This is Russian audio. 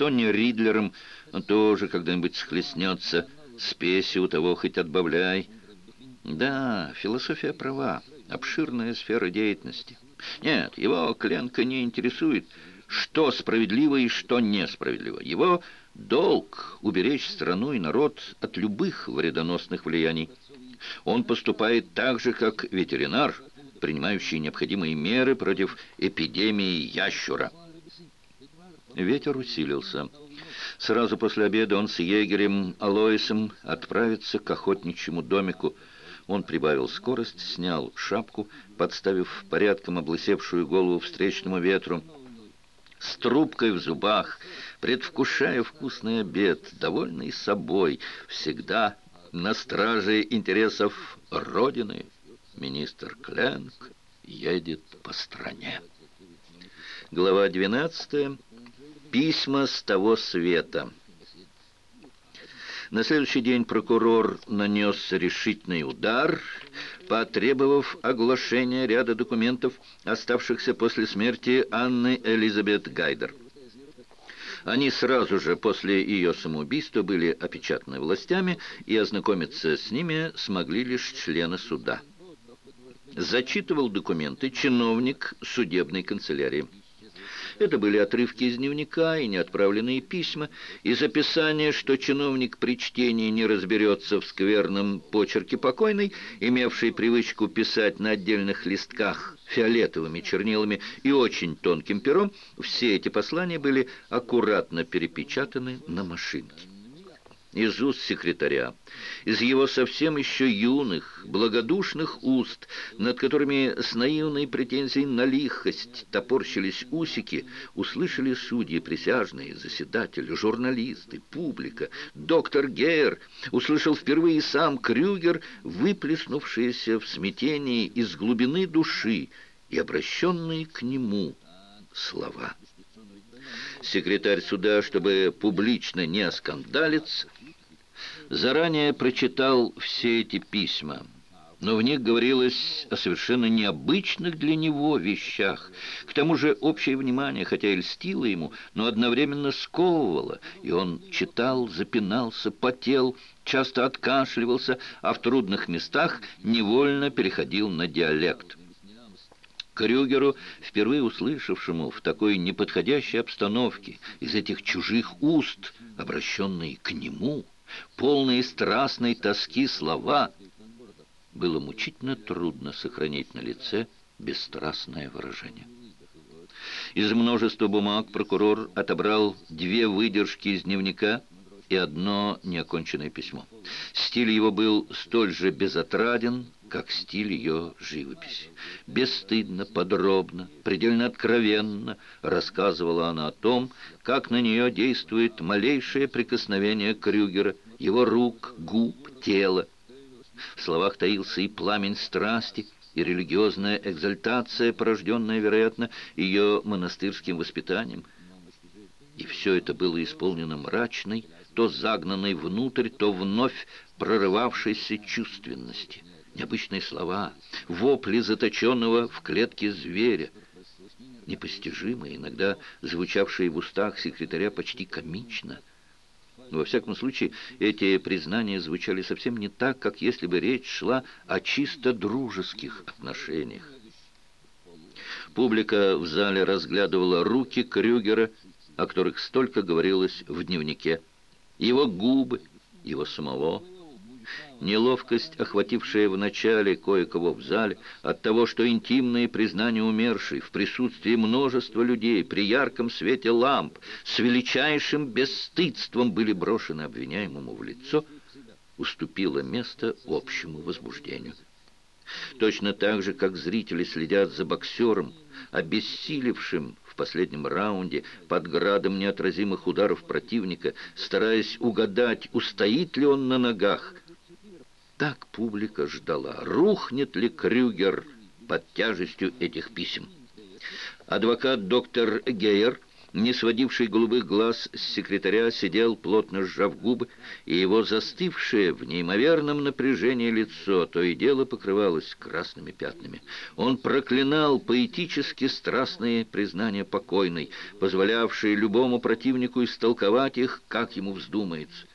Тони Ридлером тоже когда-нибудь схлестнется. Спеси у того хоть отбавляй. Да, философия права, обширная сфера деятельности. Нет, его Кленка не интересует, что справедливо и что несправедливо. Его долг — уберечь страну и народ от любых вредоносных влияний. Он поступает так же, как ветеринар, принимающий необходимые меры против эпидемии ящура. Ветер усилился. Сразу после обеда он с егерем Алоисом отправится к охотничьему домику. Он прибавил скорость, снял шапку, подставив порядком облысевшую голову встречному ветру. С трубкой в зубах, предвкушая вкусный обед, довольный собой, всегда на страже интересов Родины, министр Кленк едет по стране. Глава 12. Письма с того света. На следующий день прокурор нанес решительный удар, потребовав оглашения ряда документов, оставшихся после смерти Анны Элизабет Гайдер. Они сразу же после ее самоубийства были опечатаны властями, и ознакомиться с ними смогли лишь члены суда. Зачитывал документы чиновник судебной канцелярии. Это были отрывки из дневника и неотправленные письма, из описания, что чиновник при чтении не разберется в скверном почерке покойной, имевший привычку писать на отдельных листках фиолетовыми чернилами и очень тонким пером, все эти послания были аккуратно перепечатаны на машинке из уст секретаря, из его совсем еще юных, благодушных уст, над которыми с наивной претензией на лихость топорщились усики, услышали судьи присяжные, заседатели, журналисты, публика, доктор Гейер, услышал впервые сам Крюгер, выплеснувшиеся в смятении из глубины души и обращенные к нему слова. Секретарь суда, чтобы публично не оскандалиться, заранее прочитал все эти письма, но в них говорилось о совершенно необычных для него вещах. К тому же общее внимание, хотя и льстило ему, но одновременно сковывало, и он читал, запинался, потел, часто откашливался, а в трудных местах невольно переходил на диалект. Крюгеру, впервые услышавшему в такой неподходящей обстановке из этих чужих уст, обращенные к нему, полные страстной тоски слова, было мучительно трудно сохранить на лице бесстрастное выражение. Из множества бумаг прокурор отобрал две выдержки из дневника и одно неоконченное письмо. Стиль его был столь же безотраден, как стиль ее живописи. Бесстыдно, подробно, предельно откровенно рассказывала она о том, как на нее действует малейшее прикосновение Крюгера, его рук, губ, тела. В словах таился и пламень страсти, и религиозная экзальтация, порожденная, вероятно, ее монастырским воспитанием. И все это было исполнено мрачной, то загнанной внутрь, то вновь прорывавшейся чувственности. Необычные слова, вопли заточенного в клетке зверя, непостижимые, иногда звучавшие в устах секретаря почти комично. Но, во всяком случае, эти признания звучали совсем не так, как если бы речь шла о чисто дружеских отношениях. Публика в зале разглядывала руки Крюгера, о которых столько говорилось в дневнике его губы, его самого. Неловкость, охватившая в начале кое-кого в зале, от того, что интимные признания умершей в присутствии множества людей при ярком свете ламп с величайшим бесстыдством были брошены обвиняемому в лицо, уступило место общему возбуждению. Точно так же, как зрители следят за боксером, обессилевшим в последнем раунде под градом неотразимых ударов противника, стараясь угадать, устоит ли он на ногах. Так публика ждала, рухнет ли Крюгер под тяжестью этих писем. Адвокат доктор Гейер не сводивший голубых глаз с секретаря, сидел, плотно сжав губы, и его застывшее в неимоверном напряжении лицо то и дело покрывалось красными пятнами. Он проклинал поэтически страстные признания покойной, позволявшие любому противнику истолковать их, как ему вздумается.